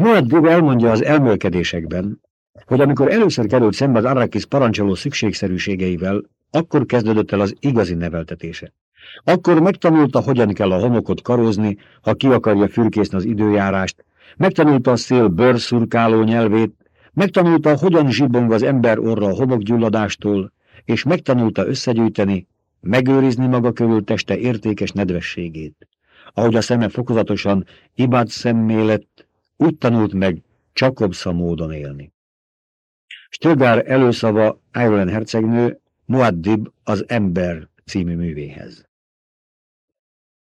Muaddib elmondja az elmélkedésekben, hogy amikor először került szembe az Arrakis parancsoló szükségszerűségeivel, akkor kezdődött el az igazi neveltetése. Akkor megtanulta, hogyan kell a homokot karozni, ha ki akarja fürkészni az időjárást, megtanulta a szél bőrszurkáló nyelvét, megtanulta, hogyan zsibong az ember orra a homokgyulladástól, és megtanulta összegyűjteni, megőrizni maga körül teste értékes nedvességét. Ahogy a szeme fokozatosan ibád szemmé lett, úgy tanult meg Csakobsza módon élni. Stilgár előszava Ireland hercegnő Muaddib az Ember című művéhez.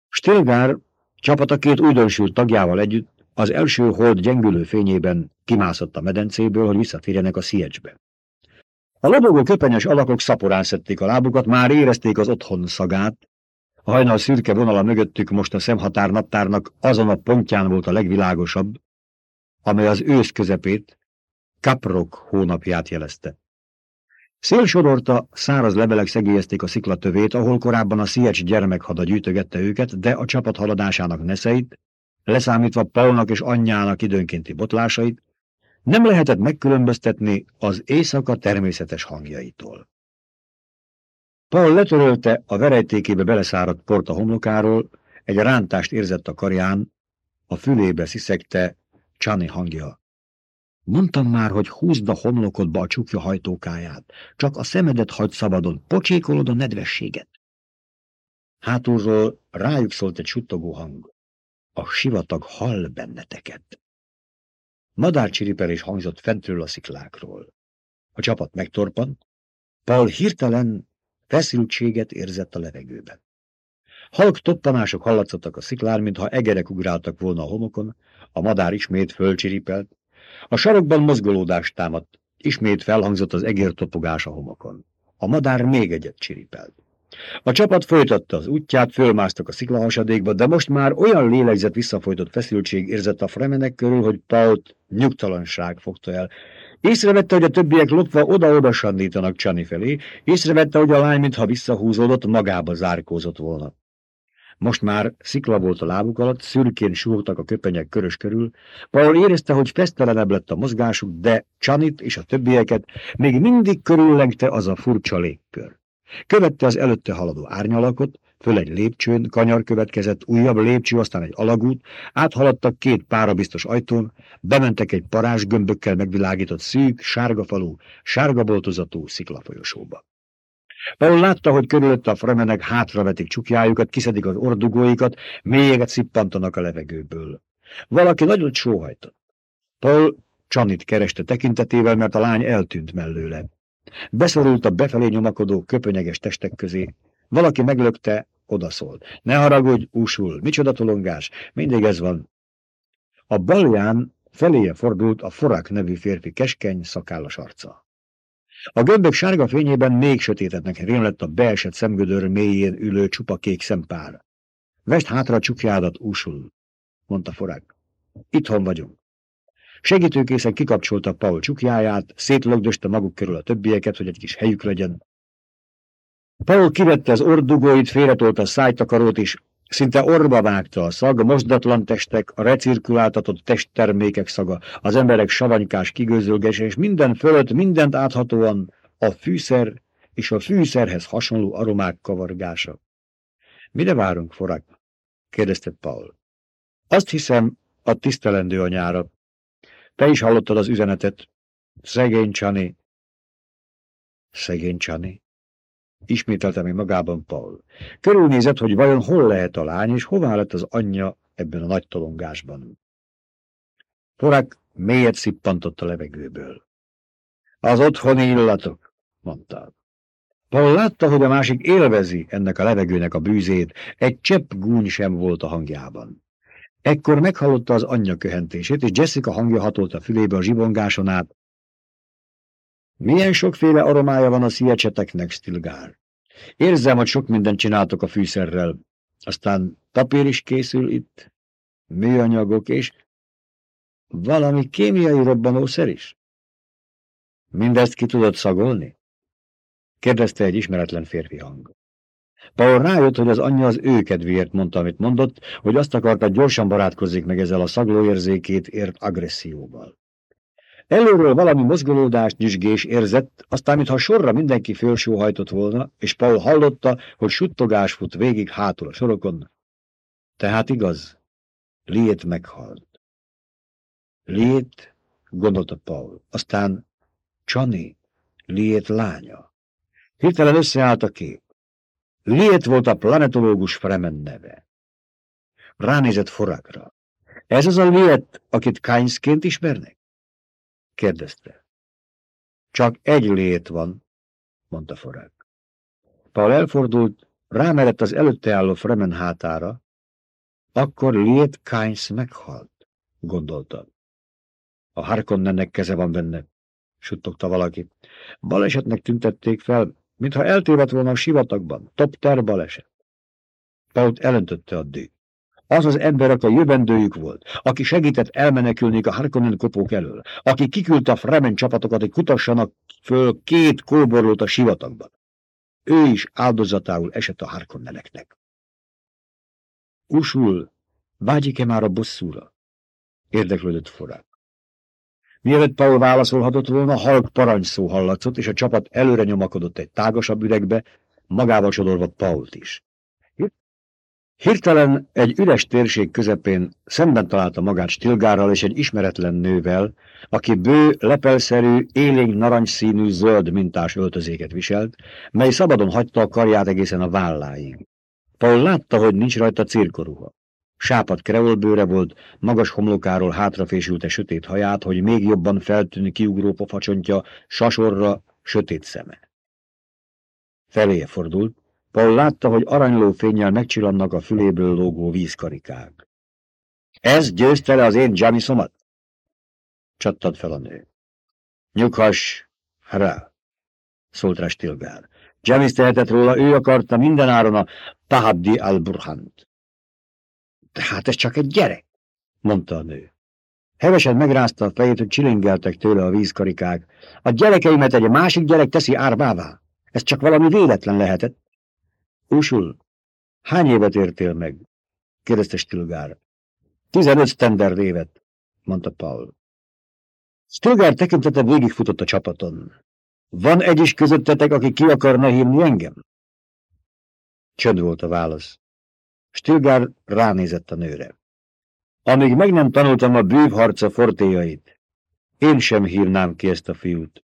Stilgár csapata két újdonsült tagjával együtt az első hold gyengülő fényében kimászott a medencéből, hogy visszatérjenek a Sziecsbe. A lobogó köpenyes alakok szaporán szedték a lábukat, már érezték az otthon szagát, a hajnal szürke vonala mögöttük most a szemhatár naptárnak azon a pontján volt a legvilágosabb, amely az ősz közepét, Kaprok hónapját jelezte. Szél sodorta, száraz levelek szegélyezték a sziklatövét, ahol korábban a Sziecs gyermekhada gyűjtögette őket, de a csapat haladásának neszeit, leszámítva Paulnak és anyjának időnkénti botlásait, nem lehetett megkülönböztetni az éjszaka természetes hangjaitól. Paul letörölte a verejtékébe beleszáradt port a homlokáról, egy rántást érzett a karján, a fülébe sziszegte Csani hangja. Mondtam már, hogy húzd a homlokodba a csukja hajtókáját, csak a szemedet hagyd szabadon, pocsékolod a nedvességet. Hátulról rájuk szólt egy suttogó hang. A sivatag hall benneteket. Madárcsiripelés hangzott fentről a sziklákról. A csapat megtorpant, Paul hirtelen feszültséget érzett a levegőben. Halk toppanások hallatszottak a sziklár, mintha egerek ugráltak volna a homokon, a madár ismét fölcsiripelt, a sarokban mozgolódást támadt, ismét felhangzott az egértopogás a homokon. A madár még egyet csiripelt. A csapat folytatta az útját, fölmásztak a sziklahasadékba, de most már olyan lélegzett visszafolytott feszültség érzett a fremenek körül, hogy Paut nyugtalanság fogta el. Észrevette, hogy a többiek lopva oda-oda sandítanak Csani felé, észrevette, hogy a lány, mintha visszahúzódott, magába zárkózott volna. Most már szikla volt a lábuk alatt, szürkén súgtak a köpenyek körös körül. Paul érezte, hogy fesztelenebb lett a mozgásuk, de Csanit és a többieket még mindig körüllengte az a furcsa légkör. Követte az előtte haladó árnyalakot, föl egy lépcsőn, kanyar következett, újabb lépcső, aztán egy alagút, áthaladtak két párabiztos ajtón, bementek egy parázs gömbökkel megvilágított szűk, sárga falú, sárga boltozatú sziklafolyosóba. Paul látta, hogy körülötte a fremenek hátravetik csukjájukat, kiszedik az ordugóikat, mélyeget szippantanak a levegőből. Valaki nagyon sóhajtott. Paul Csanit kereste tekintetével, mert a lány eltűnt mellőle. Beszorult a befelé nyomakodó köpönyeges testek közé. Valaki meglökte, odaszólt. Ne haragudj, úsul, micsoda tolongás, mindig ez van. A balján feléje fordult a Forak nevű férfi keskeny, szakállas arca. A gömbök sárga fényében még sötétednek rémlett a beesett szemgödör mélyén ülő csupa kék szempár. Vest hátra a csukjádat, úsul, mondta Forák. Itthon vagyunk. Segítőkészen kikapcsolta Paul csukjáját, szétlögdöste maguk körül a többieket, hogy egy kis helyük legyen. Paul kivette az ordugóit, félretolta a szájtakarót, és Szinte orba vágta a szag, mosdatlan testek, a recirkuláltatott testtermékek szaga, az emberek savanykás kigőzölgése, és minden fölött, mindent áthatóan a fűszer és a fűszerhez hasonló aromák kavargása. Mire várunk, forák? kérdezte Paul. Azt hiszem, a tisztelendő anyára. Te is hallottad az üzenetet. Szegény Csani. Szegény Csani. Ismételte még magában Paul. Körülnézett, hogy vajon hol lehet a lány, és hová lett az anyja ebben a nagy tolongásban. Forak mélyet szippantott a levegőből. Az otthoni illatok, mondta. Paul látta, hogy a másik élvezi ennek a levegőnek a bűzét, egy csepp gúny sem volt a hangjában. Ekkor meghallotta az anyja köhentését, és Jessica hangja hatolt a fülébe a zsibongáson át, milyen sokféle aromája van a sziecseteknek, Stilgár. Érzem, hogy sok mindent csináltok a fűszerrel. Aztán papír is készül itt, műanyagok és valami kémiai robbanószer is. Mindezt ki tudod szagolni? kérdezte egy ismeretlen férfi hang. Paul rájött, hogy az anyja az ő kedvéért mondta, amit mondott, hogy azt akarta, gyorsan barátkozzék meg ezzel a szaglóérzékét ért agresszióval. Előről valami mozgolódást, nyüzsgés érzett, aztán mintha sorra mindenki fölsóhajtott volna, és Paul hallotta, hogy suttogás fut végig hátul a sorokon. Tehát igaz, Liét meghalt. Liét, gondolta Paul, aztán Csani, Liét lánya. Hirtelen összeállt a kép. Liét volt a planetológus Fremen neve. Ránézett forakra. Ez az a Liét, akit Kainsként ismernek? Kérdezte. Csak egy lét van, mondta Forák. Paul elfordult, rámerett az előtte álló Fremen hátára, akkor Liet Kainz meghalt, gondolta. A Harkonnennek keze van benne, suttogta valaki. Balesetnek tüntették fel, mintha eltévedt volna a sivatagban. Top ter baleset. Paul elöntötte a dű. Az az ember, aki a jövendőjük volt, aki segített elmenekülni a Harkonnen kopók elől, aki kiküldte a Fremen csapatokat, hogy kutassanak föl két kóborlót a sivatagban. Ő is áldozatául esett a Harkonneneknek. Usul, vágyik-e már a bosszúra? Érdeklődött forrák. Mielőtt Paul válaszolhatott volna, halk parancsszó hallatszott, és a csapat előre nyomakodott egy tágasabb üregbe, magával sodorva Pault is. Hirtelen egy üres térség közepén szemben találta magát Stilgárral és egy ismeretlen nővel, aki bő, lepelszerű, élénk narancsszínű zöld mintás öltözéket viselt, mely szabadon hagyta a karját egészen a válláig. Paul látta, hogy nincs rajta cirkoruha. Sápat kreolbőre volt, magas homlokáról hátrafésülte sötét haját, hogy még jobban feltűnni kiugró pofacsontja, sasorra, sötét szeme. Feléje fordult, Paul látta, hogy aranyló fényjel megcsillannak a füléből lógó vízkarikák. Ez győzte le az én Jamisomat? Csattad fel a nő. Nyughass rá, szólt rá Stilgár. Jamis tehetett róla, ő akarta mindenáron a Tahaddi al-Burhant. Tehát ez csak egy gyerek, mondta a nő. Hevesen megrázta a fejét, hogy csilingeltek tőle a vízkarikák. A gyerekeimet egy másik gyerek teszi árbává. Ez csak valami véletlen lehetett. Usul, hány évet értél meg? kérdezte Stilgár. Tizenöt standard évet, mondta Paul. Stilgár tekintete végigfutott a csapaton. Van egy is közöttetek, aki ki akarna hívni engem? Csönd volt a válasz. Stilgár ránézett a nőre. Amíg meg nem tanultam a bűvharca fortéjait, én sem hívnám ki ezt a fiút.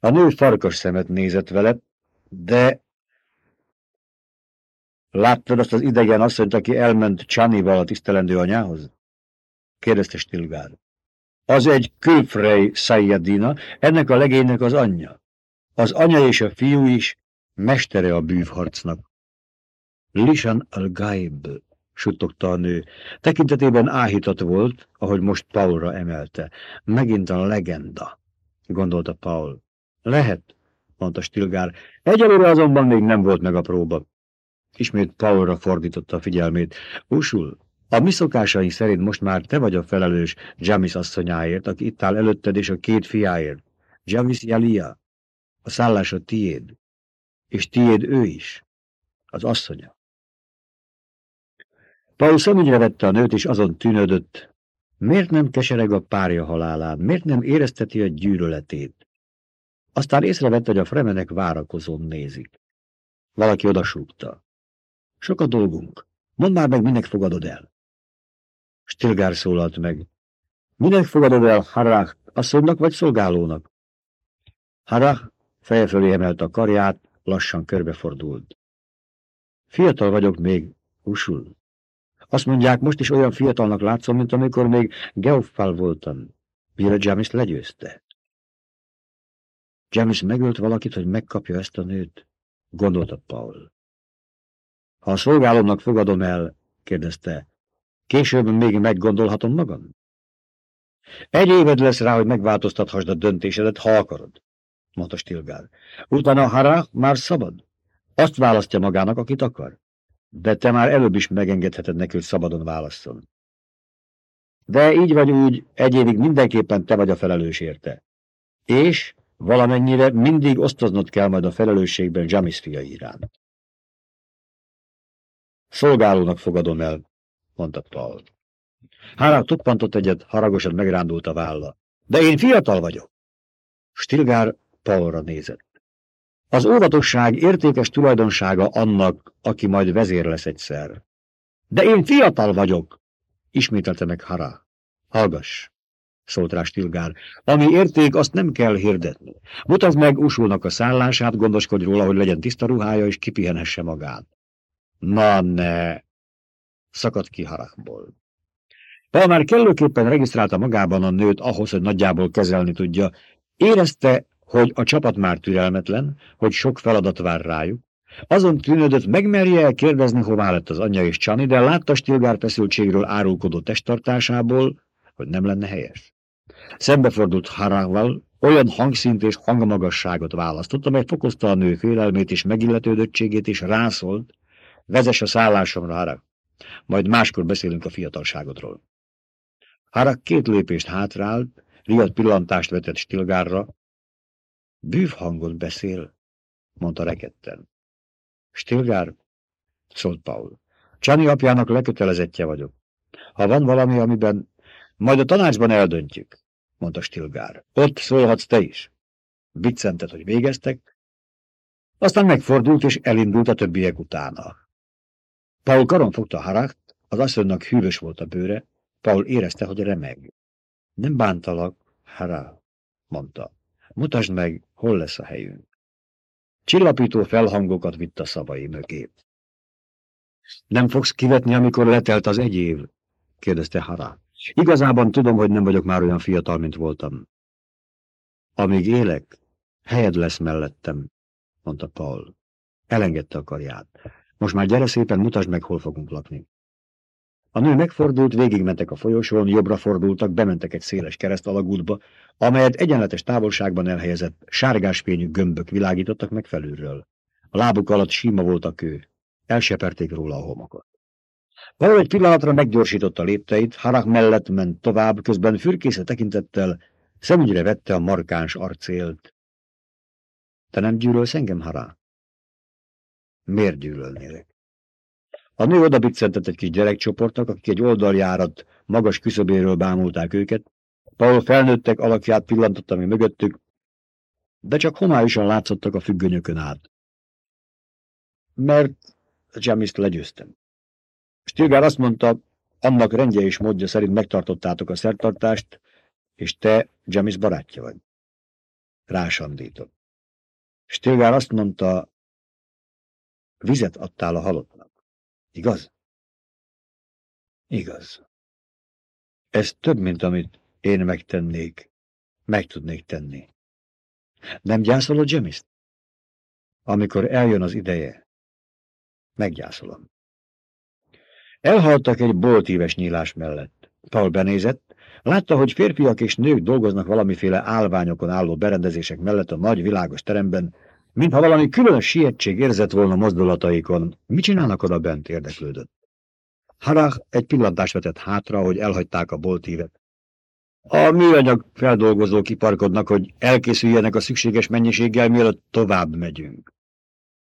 A nő farkas szemet nézett vele, de Láttad azt az idegen asszonyt, aki elment Csanival a tisztelendő anyához? kérdezte Stilgár. Az egy külfrej Sayyadina, ennek a legénynek az anyja. Az anya és a fiú is mestere a bűvharcnak. Lisan al-Gaib, suttogta a nő. Tekintetében áhítat volt, ahogy most Paulra emelte. Megint a legenda, gondolta Paul. Lehet, mondta Stilgár. Egyelőre azonban még nem volt meg a próba. Ismét Paulra fordította a figyelmét. Usul, a mi szokásaink szerint most már te vagy a felelős Jamis asszonyáért, aki itt áll előtted és a két fiáért. Jamis Jalia, a szállás a tiéd, és tiéd ő is, az asszonya. Paul szemügyre vette a nőt, és azon tűnődött, miért nem kesereg a párja halálán, miért nem érezteti a gyűlöletét. Aztán észrevette, hogy a fremenek várakozón nézik. Valaki odasúgta. Sok a dolgunk. Mondd már meg, minek fogadod el. Stilgár szólalt meg. Minek fogadod el Harach, asszonynak vagy szolgálónak? Harach feje fölé emelte a karját, lassan körbefordult. Fiatal vagyok még, usul. Azt mondják, most is olyan fiatalnak látszom, mint amikor még Geoffal voltam, mire Jamis legyőzte. Jamis megölt valakit, hogy megkapja ezt a nőt, gondolta Paul. Ha a szolgálomnak fogadom el, kérdezte, később még meggondolhatom magam? Egy éved lesz rá, hogy megváltoztathasd a döntésedet, ha akarod, mondta Stilgár. Utána Hara már szabad. Azt választja magának, akit akar. De te már előbb is megengedheted neki, hogy szabadon válasszon. De így vagy úgy, egy évig mindenképpen te vagy a felelős érte. És valamennyire mindig osztoznod kell majd a felelősségben Jamis fia iránt. Szolgálónak fogadom el, mondta Paul. Hárák tuppantott egyet, haragosan megrándult a válla. De én fiatal vagyok. Stilgár Paulra nézett. Az óvatosság értékes tulajdonsága annak, aki majd vezér lesz egyszer. De én fiatal vagyok, ismételte meg Hara. Hallgass, szólt rá Stilgár. Ami érték, azt nem kell hirdetni. Mutasd meg Usulnak a szállását, gondoskodj róla, hogy legyen tiszta ruhája, és kipihenhesse magát. Na ne! Szakadt ki Harakból. Paul már kellőképpen regisztrálta magában a nőt ahhoz, hogy nagyjából kezelni tudja. Érezte, hogy a csapat már türelmetlen, hogy sok feladat vár rájuk. Azon tűnődött, megmerje -e kérdezni, hová lett az anyja és Csani, de látta Stilgár feszültségről árulkodó testtartásából, hogy nem lenne helyes. Szembefordult Harával, olyan hangszint és hangmagasságot választott, amely fokozta a nő félelmét és megilletődöttségét, és rászólt, vezess a szállásomra, Harak. Majd máskor beszélünk a fiatalságodról. Harak két lépést hátrált, riadt pillantást vetett Stilgárra. Bűv hangot beszél, mondta reketten. Stilgár, szólt Paul. Csani apjának lekötelezettje vagyok. Ha van valami, amiben... Majd a tanácsban eldöntjük, mondta Stilgár. Ott szólhatsz te is. Viccentett, hogy végeztek, aztán megfordult és elindult a többiek utána. Paul karon fogta Harakt, az asszonynak hűvös volt a bőre, Paul érezte, hogy remeg. Nem bántalak, Hara, mondta. Mutasd meg, hol lesz a helyünk. Csillapító felhangokat vitt a szavai mögé. Nem fogsz kivetni, amikor letelt az egy év? kérdezte Hara. Igazában tudom, hogy nem vagyok már olyan fiatal, mint voltam. Amíg élek, helyed lesz mellettem, mondta Paul. Elengedte a karját. Most már gyere szépen, mutasd meg, hol fogunk lakni. A nő megfordult, végigmentek a folyosón, jobbra fordultak, bementek egy széles kereszt alagútba, amelyet egyenletes távolságban elhelyezett, sárgás fényű gömbök világítottak meg felülről. A lábuk alatt sima volt a kő. Elseperték róla a homokot. Való egy pillanatra meggyorsította lépteit, Harak mellett ment tovább, közben fürkésze tekintettel szemügyre vette a markáns arcélt. Te nem gyűlölsz engem, Hará? Miért gyűlölnélek? A nő odabiccentett egy kis gyerekcsoportnak, akik egy oldaljárat magas küszöbéről bámulták őket. Paul felnőttek alakját pillantott, ami mögöttük, de csak homályosan látszottak a függönyökön át. Mert Jamis-t legyőztem. Stilgár azt mondta, annak rendje és módja szerint megtartottátok a szertartást, és te Jamis barátja vagy. Rásandított. Stilgár azt mondta, vizet adtál a halottnak. Igaz? Igaz. Ez több, mint amit én megtennék, meg tudnék tenni. Nem gyászolod Jemiszt? Amikor eljön az ideje, meggyászolom. Elhaltak egy boltíves nyílás mellett. Paul benézett, látta, hogy férfiak és nők dolgoznak valamiféle állványokon álló berendezések mellett a nagy világos teremben, Mintha valami különös sietség érzett volna mozdulataikon. Mit csinálnak oda bent? érdeklődött. Harach egy pillantást vetett hátra, hogy elhagyták a boltívet. A műanyag feldolgozók kiparkodnak, hogy elkészüljenek a szükséges mennyiséggel, mielőtt tovább megyünk.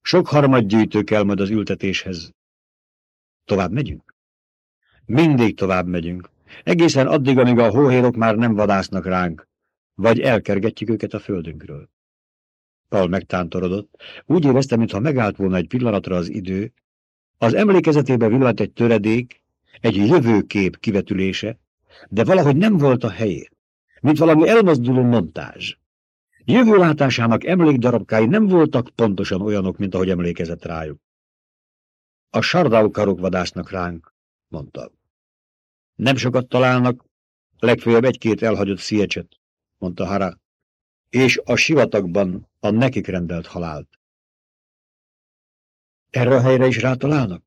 Sok harmad gyűjtő kell majd az ültetéshez. Tovább megyünk? Mindig tovább megyünk. Egészen addig, amíg a hóhérok már nem vadásznak ránk, vagy elkergetjük őket a földünkről. Paul megtántorodott. Úgy érezte, mintha megállt volna egy pillanatra az idő. Az emlékezetébe villant egy töredék, egy jövőkép kivetülése, de valahogy nem volt a helyén, mint valami elmozduló montázs. Jövőlátásának emlékdarabkái nem voltak pontosan olyanok, mint ahogy emlékezett rájuk. A sardaukarok vadásznak ránk, mondta. Nem sokat találnak, legfeljebb egy-két elhagyott sziecset, mondta Hara és a sivatagban a nekik rendelt halált. Erre a helyre is rátalálnak?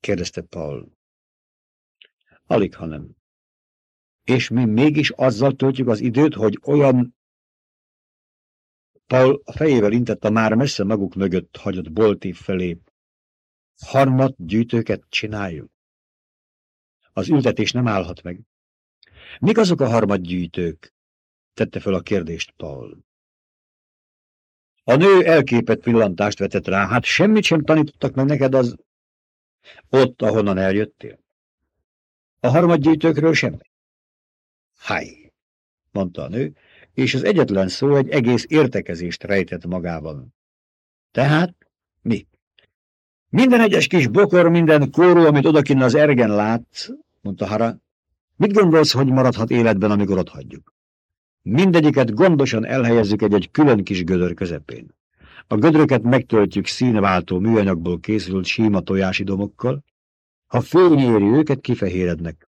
kérdezte Paul. Alig, ha nem. És mi mégis azzal töltjük az időt, hogy olyan... Paul a fejével intett a már messze maguk mögött hagyott boltív felé. Harmat gyűjtőket csináljuk. Az ültetés nem állhat meg. Mik azok a harmadgyűjtők? Tette fel a kérdést Paul. A nő elképett pillantást vetett rá. Hát semmit sem tanítottak meg neked az... Ott, ahonnan eljöttél? A harmadgyűjtőkről semmi. Háj, mondta a nő, és az egyetlen szó egy egész értekezést rejtett magában. Tehát mi? Minden egyes kis bokor, minden kóró, amit odakinn az ergen látsz, mondta Hara, mit gondolsz, hogy maradhat életben, amikor ott hagyjuk? Mindegyiket gondosan elhelyezzük egy-egy külön kis gödör közepén. A gödröket megtöltjük színváltó műanyagból készült síma tojásidomokkal. Ha fény éri őket, kifehérednek.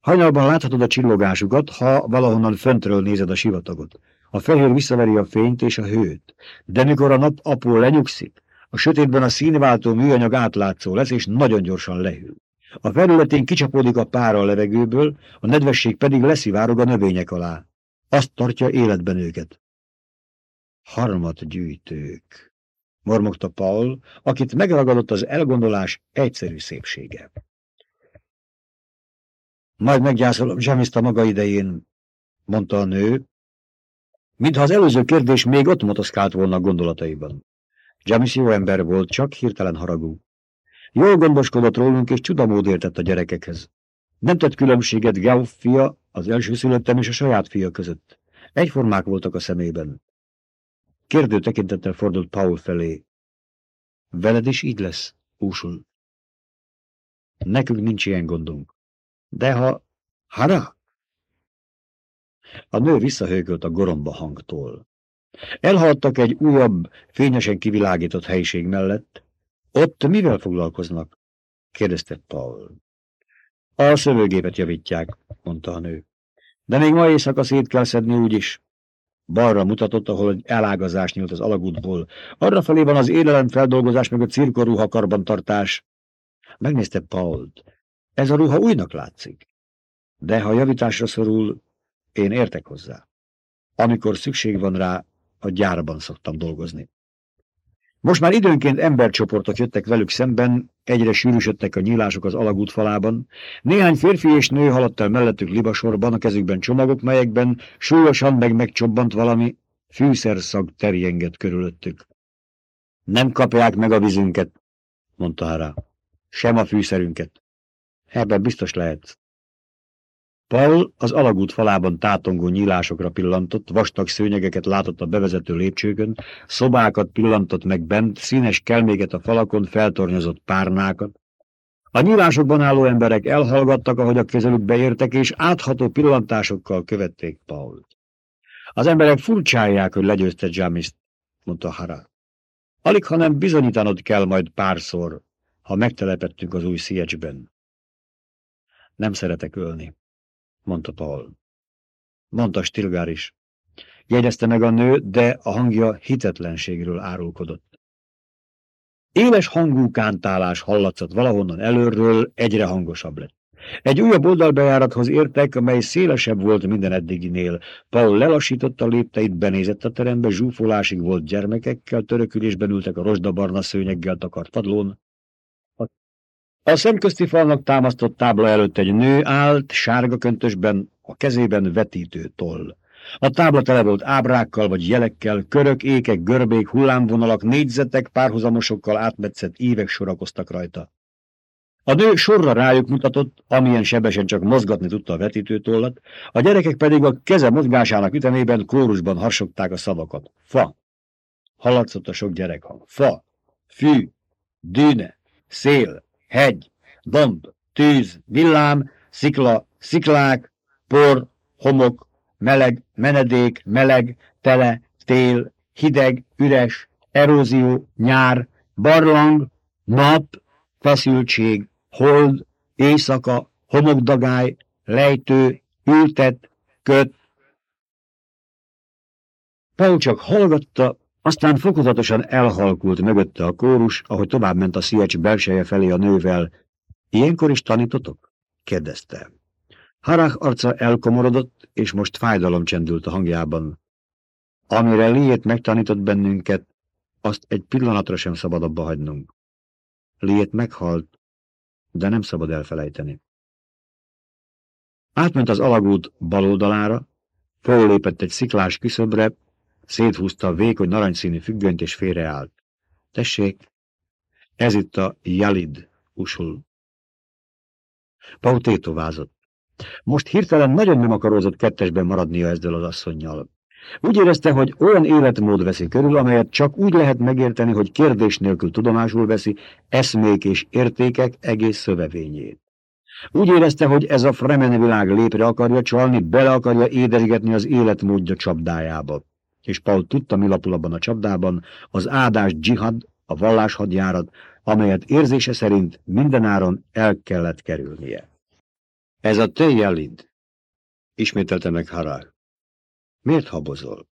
Hajnalban láthatod a csillogásukat, ha valahonnan föntről nézed a sivatagot. A fehér visszaveri a fényt és a hőt. De mikor a nap apó lenyugszik, a sötétben a színváltó műanyag átlátszó lesz, és nagyon gyorsan lehűl. A felületén kicsapódik a pára a levegőből, a nedvesség pedig leszivárog a növények alá. Azt tartja életben őket. Harmadgyűjtők, mormogta Paul, akit megragadott az elgondolás egyszerű szépsége. Majd meggyászolom Zsemiszt a maga idején, mondta a nő, mintha az előző kérdés még ott motoszkált volna gondolataiban. Jamis jó ember volt, csak hirtelen haragú. Jól gondoskodott rólunk, és csudamód értett a gyerekekhez. Nem tett különbséget Gauff fia, az első szülöttem és a saját fia között. Egyformák voltak a szemében. Kérdő tekintettel fordult Paul felé. Veled is így lesz, úsul. Nekünk nincs ilyen gondunk. De ha... Hara? A nő visszahőkölt a goromba hangtól. Elhaladtak egy újabb, fényesen kivilágított helyiség mellett. Ott mivel foglalkoznak? kérdezte Paul. A szövőgépet javítják, mondta a nő. De még ma éjszaka szét kell szedni úgyis. Balra mutatott, ahol egy elágazás nyílt az alagútból. Arra felé van az élelemfeldolgozás meg a cirkoruha karbantartás. Megnézte Pault. Ez a ruha újnak látszik. De ha javításra szorul, én értek hozzá. Amikor szükség van rá, a gyárban szoktam dolgozni. Most már időnként embercsoportok jöttek velük szemben, egyre sűrűsödtek a nyílások az alagút falában. Néhány férfi és nő haladt el mellettük libasorban, a kezükben csomagok, melyekben súlyosan meg megcsobbant valami, fűszerszag terjengett körülöttük. Nem kapják meg a vízünket, mondta Hara. Sem a fűszerünket. Ebben biztos lehet. Paul az alagút falában tátongó nyílásokra pillantott, vastag szőnyegeket látott a bevezető lépcsőkön, szobákat pillantott meg bent, színes kelméket a falakon, feltornyozott párnákat. A nyílásokban álló emberek elhallgattak, ahogy a közelük beértek, és átható pillantásokkal követték Pault. Az emberek furcsálják, hogy legyőzte Jamiszt, mondta Hara. Alig, hanem bizonyítanod kell majd párszor, ha megtelepettünk az új Sziecsben. Nem szeretek ölni mondta Paul. Mondta Stilgár is. Jegyezte meg a nő, de a hangja hitetlenségről árulkodott. Éles hangú kántálás hallatszott valahonnan előről, egyre hangosabb lett. Egy újabb oldalbejárathoz értek, amely szélesebb volt minden eddiginél. Paul lelassította a lépteit, benézett a terembe, zsúfolásig volt gyermekekkel, törökülésben ültek a rozsdabarna szőnyeggel takart padlón. A szemközti falnak támasztott tábla előtt egy nő állt, sárga köntösben, a kezében vetítő toll. A tábla tele volt ábrákkal vagy jelekkel, körök, ékek, görbék, hullámvonalak, négyzetek, párhuzamosokkal átmetszett évek sorakoztak rajta. A nő sorra rájuk mutatott, amilyen sebesen csak mozgatni tudta a vetítőtollat, a gyerekek pedig a keze mozgásának ütemében kórusban harsogták a szavakat. Fa. Hallatszott a sok gyerekhang. Fa. Fű. Dűne. Szél hegy, domb, tűz, villám, szikla, sziklák, por, homok, meleg, menedék, meleg, tele, tél, hideg, üres, erózió, nyár, barlang, nap, feszültség, hold, éjszaka, homokdagály, lejtő, ültet, köt. Paul csak hallgatta, aztán fokozatosan elhalkult mögötte a kórus, ahogy tovább ment a sziecs belseje felé a nővel. Ilyenkor is tanítotok? kérdezte. Harach arca elkomorodott, és most fájdalom csendült a hangjában. Amire Liét megtanított bennünket, azt egy pillanatra sem szabad abba hagynunk. Liét meghalt, de nem szabad elfelejteni. Átment az alagút bal oldalára, föllépett egy sziklás küszöbre, Széthúzta a vékony narancsszínű függönyt és félreállt. Tessék, ez itt a Jalid, usul. Paul tétovázott. Most hirtelen nagyon nem akarózott kettesben maradnia ezzel az asszonynal. Úgy érezte, hogy olyan életmód veszi körül, amelyet csak úgy lehet megérteni, hogy kérdés nélkül tudomásul veszi eszmék és értékek egész szövevényét. Úgy érezte, hogy ez a Fremen világ lépre akarja csalni, bele akarja édesgetni az életmódja csapdájába. És Paul tudta, mi lapul abban a csapdában, az áldás dzsihad, a valláshadjárat, amelyet érzése szerint mindenáron el kellett kerülnie. Ez a te jelid, ismételte meg Harár. Miért habozol?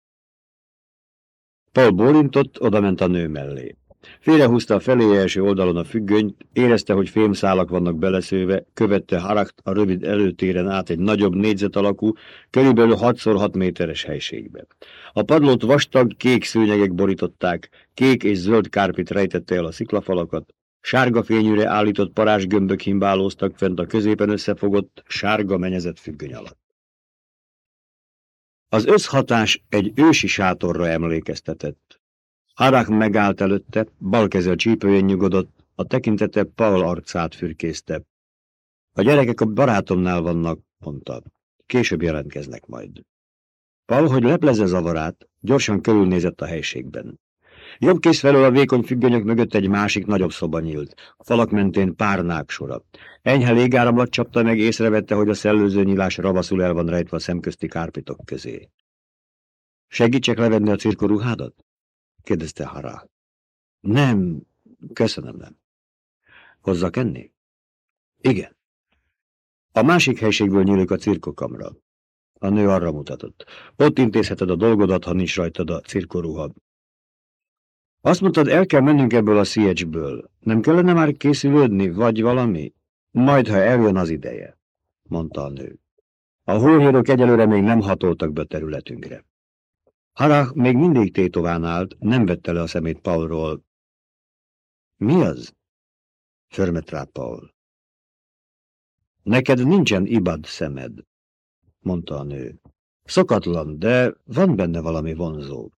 Paul bólintott, odament a nő mellé. Félrehúzta a felé első oldalon a függönyt, érezte, hogy fémszálak vannak beleszőve, követte Harakt a rövid előtéren át egy nagyobb négyzet alakú, körülbelül 6x6 méteres helységbe. A padlót vastag, kék szőnyegek borították, kék és zöld kárpit rejtette el a sziklafalakat, sárga fényűre állított parázsgömbök himbálóztak fent a középen összefogott, sárga menyezett függöny alatt. Az összhatás egy ősi sátorra emlékeztetett. Harak megállt előtte, keze csípőjén nyugodott, a tekintete Paul arcát fürkészte. A gyerekek a barátomnál vannak, mondta. Később jelentkeznek majd. Paul, hogy leplezze zavarát, gyorsan körülnézett a helységben. Jobb kész felől a vékony függönyök mögött egy másik nagyobb szoba nyílt. A falak mentén párnák sora. Enyhe légáramlat csapta meg, észrevette, hogy a szellőző nyílás ravaszul el van rejtve a szemközti kárpitok közé. Segítsek levenni a cirkoruhádat? Kérdezte Hará. Nem, köszönöm nem. Hozzak enni? Igen. A másik helységből nyílik a cirkokamra. A nő arra mutatott. Ott intézheted a dolgodat, ha nincs rajtad a cirkoruha. Azt mondtad, el kell mennünk ebből a sziecsből. Nem kellene már készülődni, vagy valami? Majd, ha eljön az ideje, mondta a nő. A hóhérok egyelőre még nem hatoltak be területünkre. Harach még mindig tétován állt, nem vette le a szemét Paulról. Mi az? Förmet rá Paul. Neked nincsen ibad szemed, mondta a nő. Szokatlan, de van benne valami vonzó.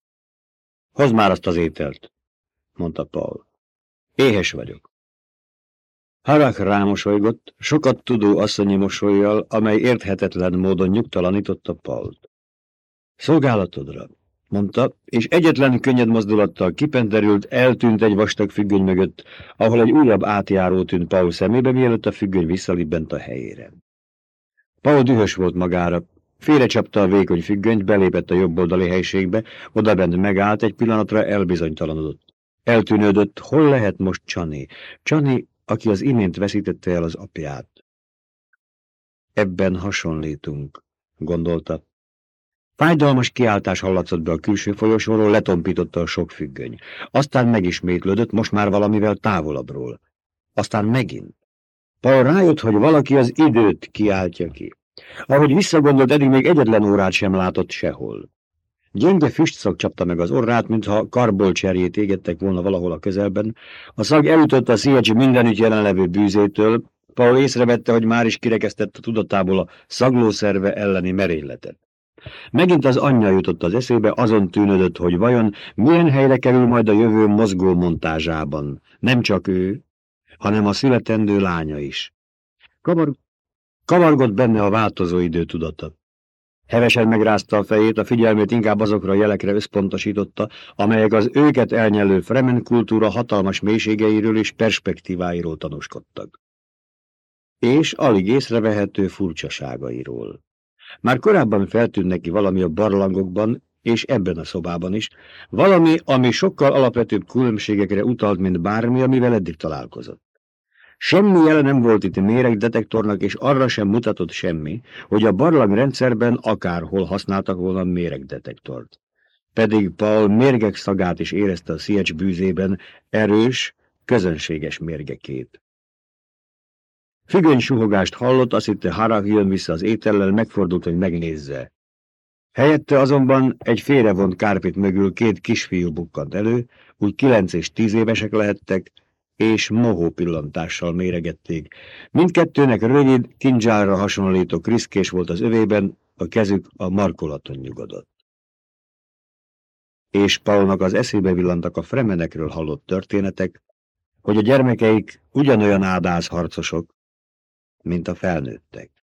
Hozd már azt az ételt, mondta Paul. Éhes vagyok. Harak rámosolygott, sokat tudó asszonyi mosolyjal, amely érthetetlen módon nyugtalanította Pault. Szolgálatodra, mondta, és egyetlen könnyed mozdulattal kipenderült, eltűnt egy vastag függöny mögött, ahol egy újabb átjáró tűnt Paul szemébe, mielőtt a függöny visszalibbent a helyére. Paul dühös volt magára, félrecsapta a vékony függönyt, belépett a jobb oldali helységbe, odabent megállt, egy pillanatra elbizonytalanodott. Eltűnődött, hol lehet most Csani? Csani, aki az imént veszítette el az apját. Ebben hasonlítunk, gondolta. Fájdalmas kiáltás hallatszott be a külső folyosóról, letompította a sok függöny. Aztán megismétlődött, most már valamivel távolabbról. Aztán megint. Paul rájött, hogy valaki az időt kiáltja ki. Ahogy visszagondolt, eddig még egyetlen órát sem látott sehol. Gyenge füstszag csapta meg az orrát, mintha karbolcserjét égettek volna valahol a közelben. A szag elütötte a Sziecs mindenütt jelenlevő bűzétől. Paul észrevette, hogy már is kirekesztett a tudatából a szaglószerve elleni merényletet. Megint az anyja jutott az eszébe, azon tűnődött, hogy vajon milyen helyre kerül majd a jövő mozgó montázsában. Nem csak ő, hanem a születendő lánya is. Kavar... Kavargott benne a változó idő tudata. Hevesen megrázta a fejét, a figyelmét inkább azokra a jelekre összpontosította, amelyek az őket elnyelő fremen kultúra hatalmas mélységeiről és perspektíváiról tanúskodtak. És alig észrevehető furcsaságairól. Már korábban feltűnt neki valami a barlangokban, és ebben a szobában is, valami, ami sokkal alapvetőbb különbségekre utalt, mint bármi, amivel eddig találkozott. Semmi jele nem volt itt méregdetektornak, és arra sem mutatott semmi, hogy a barlang rendszerben akárhol használtak volna méregdetektort. Pedig Paul mérgek szagát is érezte a Sziecs bűzében, erős, közönséges mérgekét. Függöny suhogást hallott, azt hitte Harag jön vissza az étellel, megfordult, hogy megnézze. Helyette azonban egy félrevont kárpit mögül két kisfiú bukkant elő, úgy kilenc és tíz évesek lehettek, és mohó pillantással méregették. Mindkettőnek rövid, kincsálra hasonlító kriszkés volt az övében, a kezük a markolaton nyugodott. És Paulnak az eszébe villantak a fremenekről hallott történetek, hogy a gyermekeik ugyanolyan ádász harcosok, mint a felnőttek.